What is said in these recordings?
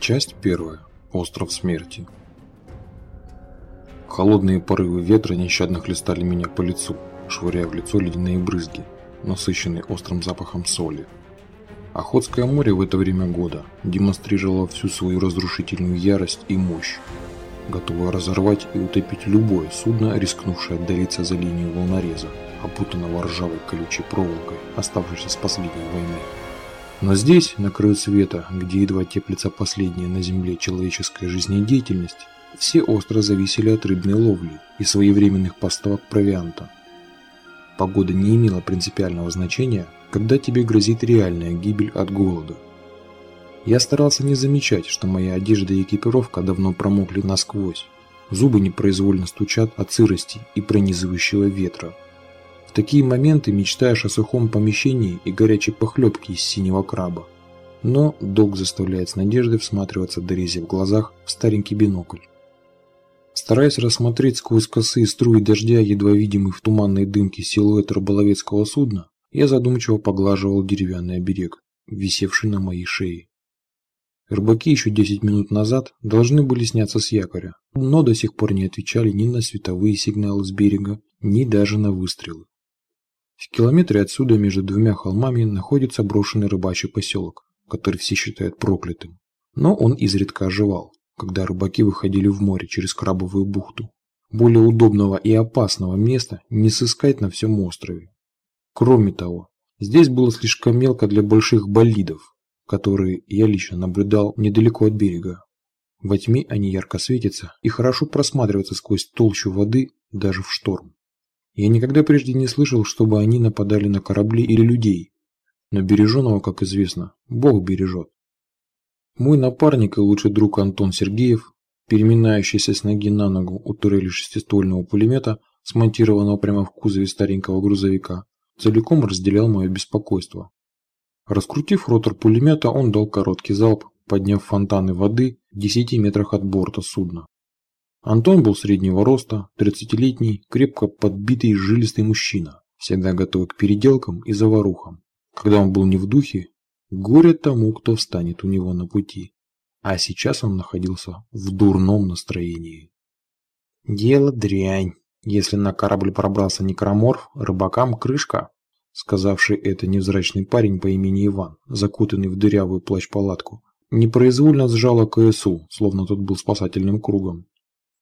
Часть первая. Остров смерти. Холодные порывы ветра нещадно хлестали меня по лицу, швыряя в лицо ледяные брызги, насыщенные острым запахом соли. Охотское море в это время года демонстрировало всю свою разрушительную ярость и мощь, готовое разорвать и утопить любое судно, рискнувшее отдалиться за линию волнореза, опутанного ржавой колючей проволокой, оставшейся с последней войны. Но здесь, на краю света, где едва теплится последняя на земле человеческая жизнедеятельность, все остро зависели от рыбной ловли и своевременных поставок провианта. Погода не имела принципиального значения, когда тебе грозит реальная гибель от голода. Я старался не замечать, что моя одежда и экипировка давно промокли насквозь. Зубы непроизвольно стучат от сырости и пронизывающего ветра, в такие моменты мечтаешь о сухом помещении и горячей похлебке из синего краба. Но долг заставляет с надеждой всматриваться дорезе в глазах в старенький бинокль. Стараясь рассмотреть сквозь косые струи дождя, едва видимый в туманной дымке силуэт рыболовецкого судна, я задумчиво поглаживал деревянный оберег, висевший на моей шее. Рыбаки еще 10 минут назад должны были сняться с якоря, но до сих пор не отвечали ни на световые сигналы с берега, ни даже на выстрелы. В километре отсюда между двумя холмами находится брошенный рыбачий поселок, который все считают проклятым. Но он изредка оживал, когда рыбаки выходили в море через Крабовую бухту. Более удобного и опасного места не сыскать на всем острове. Кроме того, здесь было слишком мелко для больших болидов, которые я лично наблюдал недалеко от берега. Во тьме они ярко светятся и хорошо просматриваются сквозь толщу воды даже в шторм. Я никогда прежде не слышал, чтобы они нападали на корабли или людей. Но береженого, как известно, Бог бережет. Мой напарник и лучший друг Антон Сергеев, переминающийся с ноги на ногу у турели шестиствольного пулемета, смонтированного прямо в кузове старенького грузовика, целиком разделял мое беспокойство. Раскрутив ротор пулемета, он дал короткий залп, подняв фонтаны воды в 10 метрах от борта судна. Антон был среднего роста, 30-летний, крепко подбитый жилистый мужчина, всегда готовый к переделкам и заварухам. Когда он был не в духе, горе тому, кто встанет у него на пути. А сейчас он находился в дурном настроении. «Дело дрянь. Если на корабль пробрался некроморф, рыбакам крышка», сказавший это невзрачный парень по имени Иван, закутанный в дырявую плащ-палатку, непроизвольно сжала КСУ, словно тот был спасательным кругом.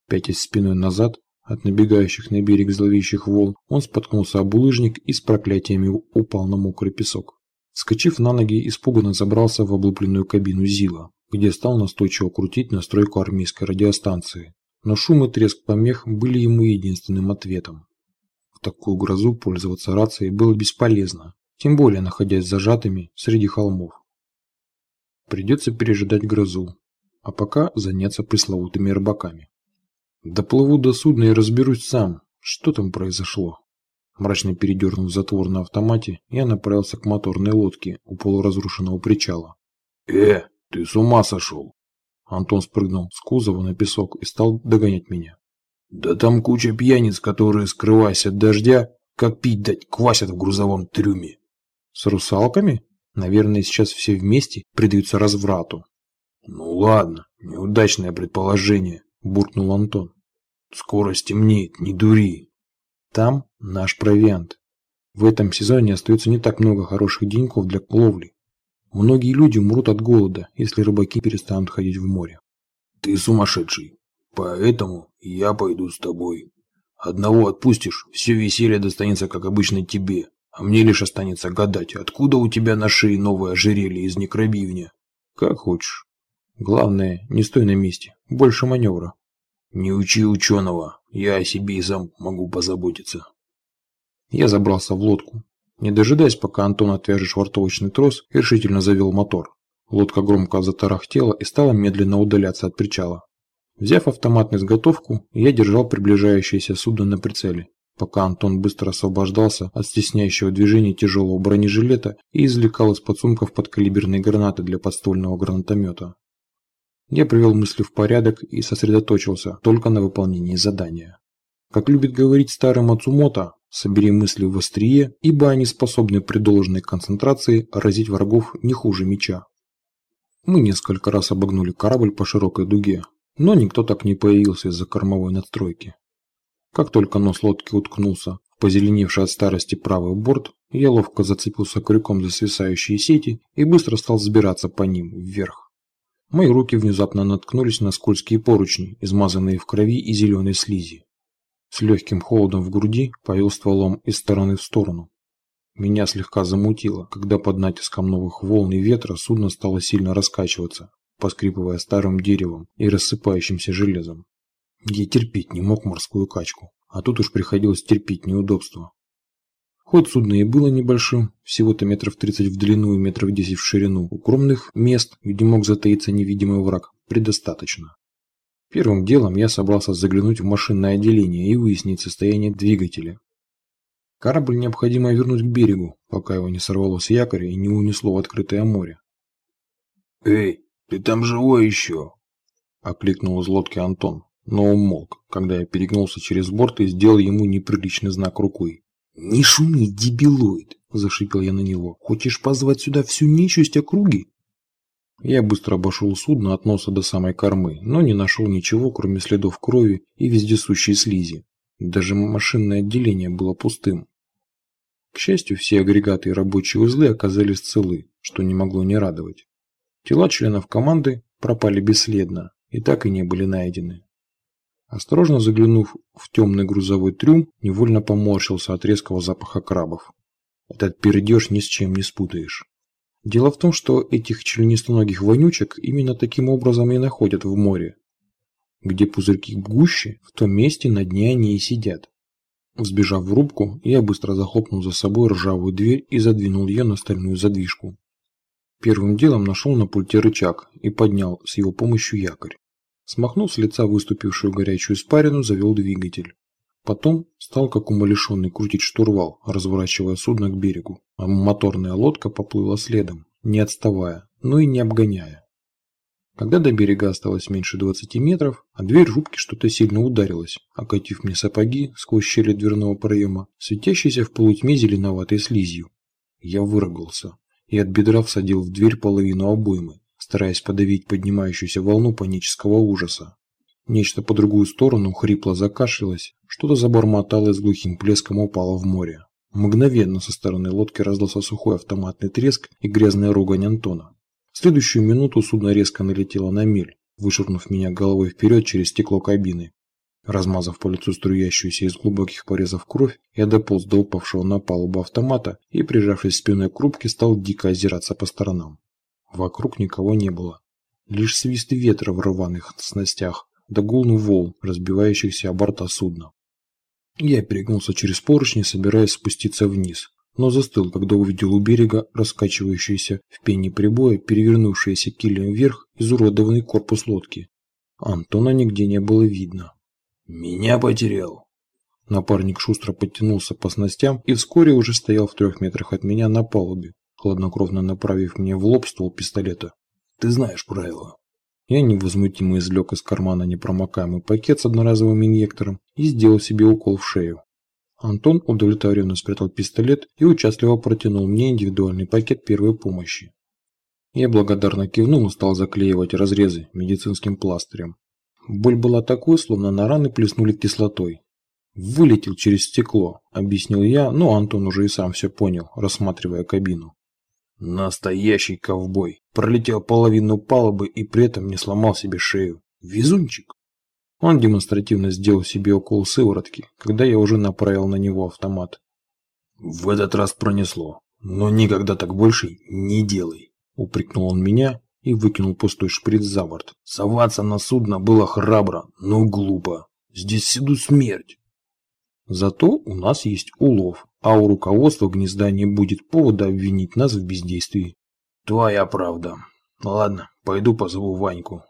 Пятясь спиной назад от набегающих на берег зловещих волн, он споткнулся об булыжник и с проклятиями упал на мокрый песок. Скочив на ноги, испуганно забрался в облупленную кабину Зила, где стал настойчиво крутить настройку армейской радиостанции. Но шум и треск помех были ему единственным ответом. В такую грозу пользоваться рацией было бесполезно, тем более находясь зажатыми среди холмов. Придется пережидать грозу, а пока заняться пресловутыми рыбаками. Доплыву до судна и разберусь сам, что там произошло. Мрачно передернув затвор на автомате, я направился к моторной лодке у полуразрушенного причала. «Э, ты с ума сошел!» Антон спрыгнул с кузова на песок и стал догонять меня. «Да там куча пьяниц, которые, скрываясь от дождя, как пить дать, квасят в грузовом трюме». «С русалками? Наверное, сейчас все вместе предаются разврату». «Ну ладно, неудачное предположение буркнул Антон. Скоро стемнеет, не дури. Там наш провиант. В этом сезоне остается не так много хороших деньков для ловли. Многие люди умрут от голода, если рыбаки перестанут ходить в море. Ты сумасшедший. Поэтому я пойду с тобой. Одного отпустишь, все веселье достанется, как обычно, тебе. А мне лишь останется гадать, откуда у тебя на шее новое ожерелье из некробивня. Как хочешь. Главное, не стой на месте. Больше маневра. Не учи ученого. Я о себе и сам могу позаботиться. Я забрался в лодку. Не дожидаясь, пока Антон отвяжет швартовочный трос, решительно завел мотор. Лодка громко затарахтела и стала медленно удаляться от причала. Взяв автомат на изготовку, я держал приближающееся судно на прицеле, пока Антон быстро освобождался от стесняющего движения тяжелого бронежилета и извлекал из подсумков подкалиберные гранаты для подствольного гранатомета. Я привел мысли в порядок и сосредоточился только на выполнении задания. Как любит говорить старый Мацумото, собери мысли в острие, ибо они способны при должной концентрации разить врагов не хуже меча. Мы несколько раз обогнули корабль по широкой дуге, но никто так не появился из-за кормовой надстройки. Как только нос лодки уткнулся в позеленевший от старости правый борт, я ловко зацепился крюком за свисающие сети и быстро стал взбираться по ним вверх. Мои руки внезапно наткнулись на скользкие поручни, измазанные в крови и зеленой слизи. С легким холодом в груди повел стволом из стороны в сторону. Меня слегка замутило, когда под натиском новых волн и ветра судно стало сильно раскачиваться, поскрипывая старым деревом и рассыпающимся железом. Я терпеть не мог морскую качку, а тут уж приходилось терпеть неудобства. Ход судна и было небольшим, всего-то метров 30 в длину и метров 10 в ширину. Укромных мест, где мог затаиться невидимый враг, предостаточно. Первым делом я собрался заглянуть в машинное отделение и выяснить состояние двигателя. Корабль необходимо вернуть к берегу, пока его не сорвало с якоря и не унесло в открытое море. «Эй, ты там живой еще?» – окликнул из лодки Антон, но умолк, когда я перегнулся через борт и сделал ему неприличный знак рукой. «Не шуми, дебилоид!» – зашипел я на него. «Хочешь позвать сюда всю нечисть округи?» Я быстро обошел судно от носа до самой кормы, но не нашел ничего, кроме следов крови и вездесущей слизи. Даже машинное отделение было пустым. К счастью, все агрегаты и рабочие узлы оказались целы, что не могло не радовать. Тела членов команды пропали бесследно и так и не были найдены. Осторожно заглянув в темный грузовой трюм, невольно поморщился от резкого запаха крабов. Этот пердеж ни с чем не спутаешь. Дело в том, что этих членистоногих вонючек именно таким образом и находят в море, где пузырьки гуще, в том месте на дне они и сидят. Взбежав в рубку, я быстро захлопнул за собой ржавую дверь и задвинул ее на стальную задвижку. Первым делом нашел на пульте рычаг и поднял с его помощью якорь. Смахнул с лица выступившую горячую испарину, завел двигатель. Потом стал как умалишенный крутить штурвал, разворачивая судно к берегу, а моторная лодка поплыла следом, не отставая, но и не обгоняя. Когда до берега осталось меньше 20 метров, а дверь рубки что-то сильно ударилась, окатив мне сапоги сквозь щели дверного проема, светящейся в полутьме зеленоватой слизью. Я выругался и от бедра всадил в дверь половину обоймы, стараясь подавить поднимающуюся волну панического ужаса. Нечто по другую сторону хрипло закашлялось, что-то забормотало и с глухим плеском упало в море. Мгновенно со стороны лодки раздался сухой автоматный треск и грязная ругань Антона. В следующую минуту судно резко налетело на мель, вышвырнув меня головой вперед через стекло кабины. Размазав по лицу струящуюся из глубоких порезов кровь, я дополз до упавшего на палубу автомата и, прижавшись спиной к рубке, стал дико озираться по сторонам. Вокруг никого не было. Лишь свист ветра в рваных снастях, да гул волн, разбивающихся о борта судна. Я перегнулся через поручни, собираясь спуститься вниз но застыл, когда увидел у берега раскачивающийся в пене прибоя, перевернувшийся килем вверх изуродованный корпус лодки. Антона нигде не было видно. «Меня потерял!» Напарник шустро подтянулся по снастям и вскоре уже стоял в трех метрах от меня на палубе, хладнокровно направив мне в лоб ствол пистолета. «Ты знаешь правила». Я невозмутимо извлек из кармана непромокаемый пакет с одноразовым инъектором и сделал себе укол в шею. Антон удовлетворенно спрятал пистолет и участливо протянул мне индивидуальный пакет первой помощи. Я благодарно кивнул и стал заклеивать разрезы медицинским пластырем. Боль была такой, словно на раны плеснули кислотой. «Вылетел через стекло», – объяснил я, но Антон уже и сам все понял, рассматривая кабину. «Настоящий ковбой. Пролетел половину палубы и при этом не сломал себе шею. Везунчик». Он демонстративно сделал себе укол сыворотки, когда я уже направил на него автомат. «В этот раз пронесло, но никогда так больше не делай», – упрекнул он меня и выкинул пустой шприц за борт. «Соваться на судно было храбро, но глупо. Здесь всюду смерть». Зато у нас есть улов, а у руководства гнезда не будет повода обвинить нас в бездействии. Твоя правда. Ладно, пойду позову Ваньку.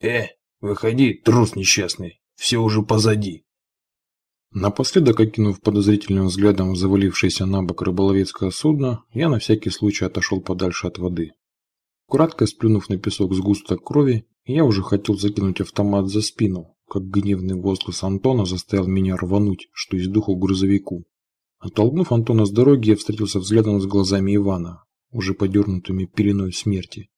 Э, Выходи, трус несчастный, все уже позади. Напоследок, окинув подозрительным взглядом завалившееся на бок рыболовецкое судно, я на всякий случай отошел подальше от воды. Кратко сплюнув на песок сгусток крови, я уже хотел закинуть автомат за спину, как гневный возглас Антона заставил меня рвануть, что из духу грузовику. Оттолкнув Антона с дороги, я встретился взглядом с глазами Ивана, уже подернутыми пеленой смерти.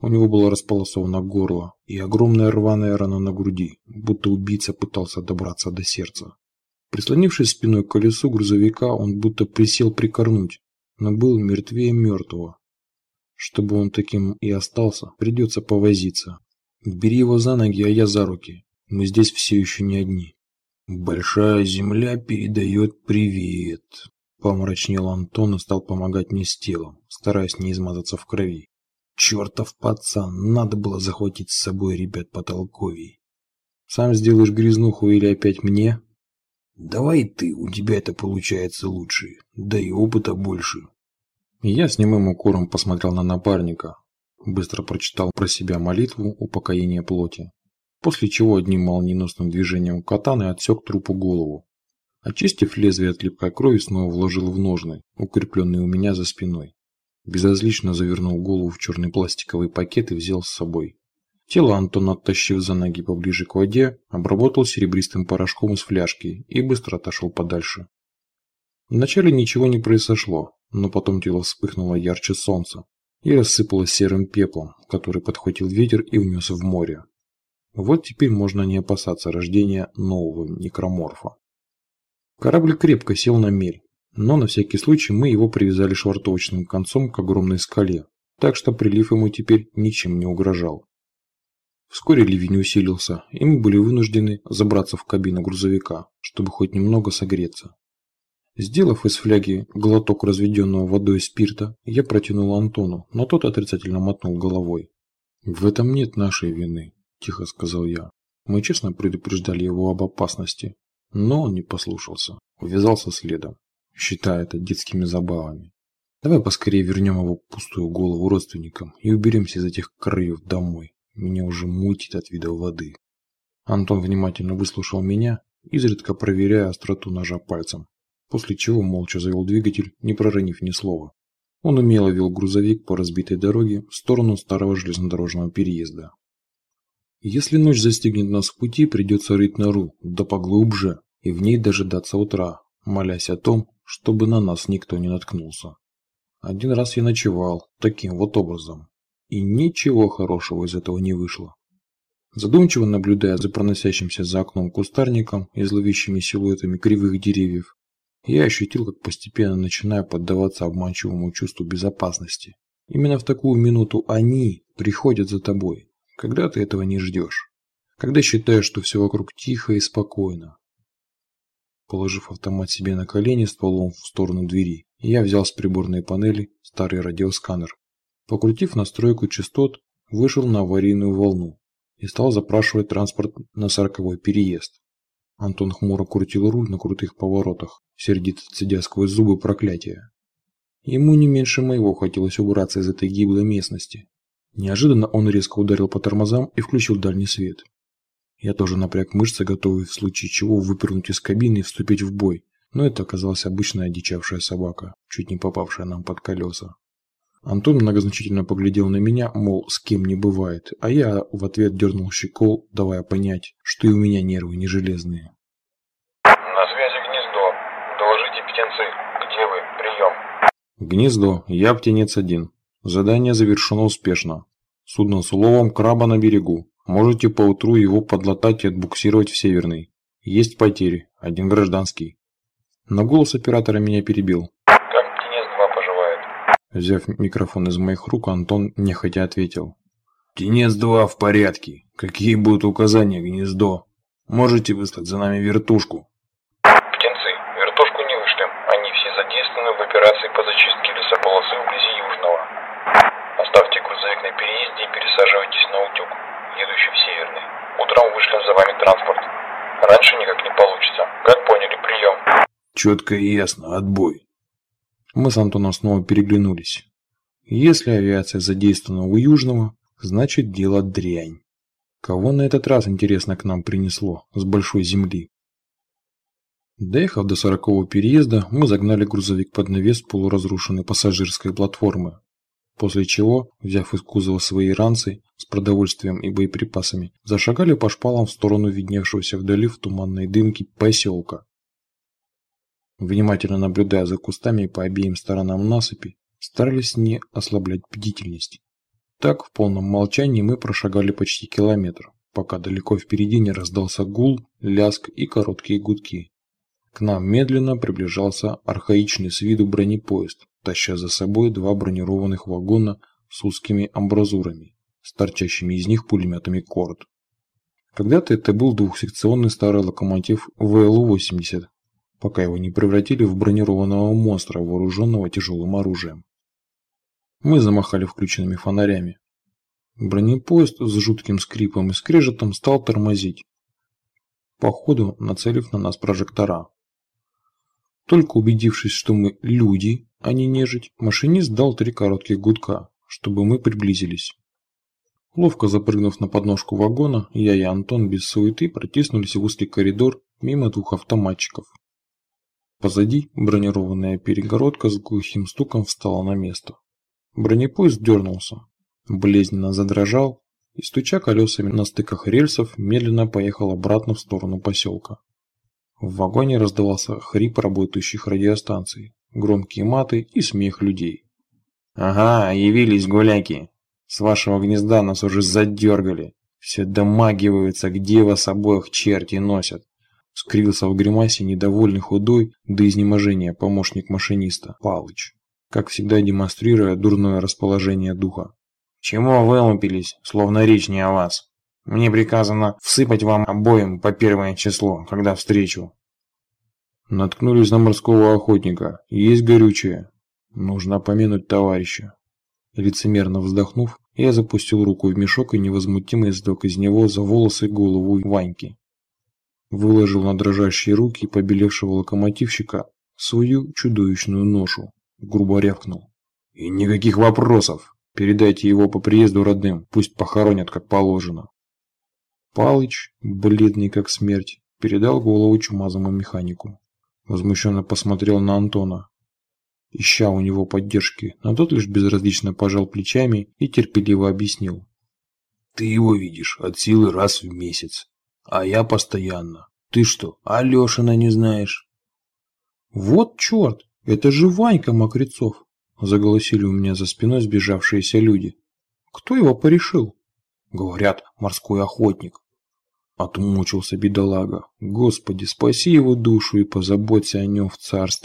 У него было располосовано горло и огромная рваная рана на груди, будто убийца пытался добраться до сердца. Прислонившись спиной к колесу грузовика, он будто присел прикорнуть, но был мертвее мертвого. Чтобы он таким и остался, придется повозиться. Бери его за ноги, а я за руки. Мы здесь все еще не одни. Большая земля передает привет. Помрачнел Антон и стал помогать мне с телом, стараясь не измазаться в крови. Чертов пацан, надо было захватить с собой ребят потолковей. Сам сделаешь грязнуху или опять мне? Давай ты, у тебя это получается лучше, да и опыта больше. Я с немым укором посмотрел на напарника, быстро прочитал про себя молитву упокоения плоти, после чего одним молниеносным движением катаны отсек трупу голову. Очистив лезвие от липкой крови, снова вложил в ножны, укрепленные у меня за спиной. Безразлично завернул голову в черный пластиковый пакет и взял с собой. Тело Антон, оттащив за ноги поближе к воде, обработал серебристым порошком из фляжки и быстро отошел подальше. Вначале ничего не произошло, но потом тело вспыхнуло ярче солнца и рассыпалось серым пеплом, который подхватил ветер и унес в море. Вот теперь можно не опасаться рождения нового некроморфа. Корабль крепко сел на мель, но на всякий случай мы его привязали швартовочным концом к огромной скале, так что прилив ему теперь ничем не угрожал. Вскоре ливень усилился, и мы были вынуждены забраться в кабину грузовика, чтобы хоть немного согреться. Сделав из фляги глоток разведенного водой спирта, я протянул Антону, но тот отрицательно мотнул головой. «В этом нет нашей вины», – тихо сказал я. Мы честно предупреждали его об опасности, но он не послушался, увязался следом, считая это детскими забавами. Давай поскорее вернем его пустую голову родственникам и уберемся из этих краев домой. Меня уже мутит от вида воды. Антон внимательно выслушал меня, изредка проверяя остроту ножа пальцем, после чего молча завел двигатель, не проронив ни слова. Он умело вел грузовик по разбитой дороге в сторону старого железнодорожного переезда. Если ночь застигнет нас в пути, придется рыть нору, да поглубже, и в ней дожидаться утра, молясь о том, чтобы на нас никто не наткнулся. Один раз я ночевал таким вот образом, и ничего хорошего из этого не вышло. Задумчиво наблюдая за проносящимся за окном кустарником и зловещими силуэтами кривых деревьев, я ощутил, как постепенно начинаю поддаваться обманчивому чувству безопасности. Именно в такую минуту они приходят за тобой, когда ты этого не ждешь. Когда считаешь, что все вокруг тихо и спокойно. Положив автомат себе на колени стволом в сторону двери, я взял с приборной панели старый радиосканер. Покрутив настройку частот, вышел на аварийную волну и стал запрашивать транспорт на сороковой переезд. Антон хмуро крутил руль на крутых поворотах, сердито цедя сквозь зубы проклятия. Ему не меньше моего хотелось убраться из этой гиблой местности. Неожиданно он резко ударил по тормозам и включил дальний свет. Я тоже напряг мышцы, готовый в случае чего выпрыгнуть из кабины и вступить в бой, но это оказалась обычная одичавшая собака, чуть не попавшая нам под колеса. Антон многозначительно поглядел на меня, мол, с кем не бывает, а я в ответ дернул щекол, давая понять, что и у меня нервы не железные. На связи гнездо. Доложите, птенцы. Где вы? Прием. Гнездо. Я птенец один. Задание завершено успешно. Судно с уловом краба на берегу. Можете поутру его подлатать и отбуксировать в Северный. Есть потери. Один гражданский. Но голос оператора меня перебил. Как птенец-2 поживает? Взяв микрофон из моих рук, Антон нехотя ответил. Птенец-2 в порядке. Какие будут указания, гнездо? Можете выслать за нами вертушку? Птенцы, вертушку не вышлем. Они все задействованы в операции по зачистке лесополосы вблизи Южного. Оставьте грузовик на переезде и пересаживайтесь на утюг, едущий в Северный. Вышлем за вами транспорт. Раньше никак не получится. Как поняли, прием. Четко и ясно. Отбой. Мы с Антоном снова переглянулись. Если авиация задействована у Южного, значит дело дрянь. Кого на этот раз, интересно, к нам принесло с большой земли? Доехав до сорокового переезда, мы загнали грузовик под навес полуразрушенной пассажирской платформы, после чего, взяв из кузова свои ранцы с продовольствием и боеприпасами, зашагали по шпалам в сторону видневшегося вдали в туманной дымке поселка. Внимательно наблюдая за кустами по обеим сторонам насыпи, старались не ослаблять бдительность. Так, в полном молчании мы прошагали почти километр, пока далеко впереди не раздался гул, ляск и короткие гудки. К нам медленно приближался архаичный с виду бронепоезд, таща за собой два бронированных вагона с узкими амбразурами, с торчащими из них пулеметами «Корд». Когда-то это был двухсекционный старый локомотив ВЛ-80, пока его не превратили в бронированного монстра, вооруженного тяжелым оружием. Мы замахали включенными фонарями. Бронепоезд с жутким скрипом и скрежетом стал тормозить, походу нацелив на нас прожектора. Только убедившись, что мы люди, а не нежить, машинист дал три коротких гудка, чтобы мы приблизились. Ловко запрыгнув на подножку вагона, я и Антон без суеты протиснулись в узкий коридор мимо двух автоматчиков. Позади бронированная перегородка с глухим стуком встала на место. Бронепоезд дернулся, болезненно задрожал и, стуча колесами на стыках рельсов, медленно поехал обратно в сторону поселка. В вагоне раздавался хрип работающих радиостанций, громкие маты и смех людей. «Ага, явились гуляки!» С вашего гнезда нас уже задергали. Все домагиваются, где вас обоих черти носят. Скривился в гримасе недовольный худой до изнеможения помощник машиниста Палыч, как всегда демонстрируя дурное расположение духа. «Чему вылупились, словно речь не о вас? Мне приказано всыпать вам обоим по первое число, когда встречу». Наткнулись на морского охотника. Есть горючее. Нужно помянуть товарища. Лицемерно вздохнув, я запустил руку в мешок и невозмутимо извлек из него за волосы голову Ваньки. Выложил на дрожащие руки побелевшего локомотивщика свою чудовищную ношу. Грубо рявкнул. «И никаких вопросов! Передайте его по приезду родным, пусть похоронят как положено!» Палыч, бледный как смерть, передал голову чумазому механику. Возмущенно посмотрел на Антона, ища у него поддержки, но тот лишь безразлично пожал плечами и терпеливо объяснил. «Ты его видишь от силы раз в месяц, а я постоянно. Ты что, Алешина не знаешь?» «Вот черт, это же Ванька Мокрецов!» – заголосили у меня за спиной сбежавшиеся люди. «Кто его порешил?» «Говорят, морской охотник». Отмучился бедолага. Господи, спаси его душу и позаботься о нем в царстве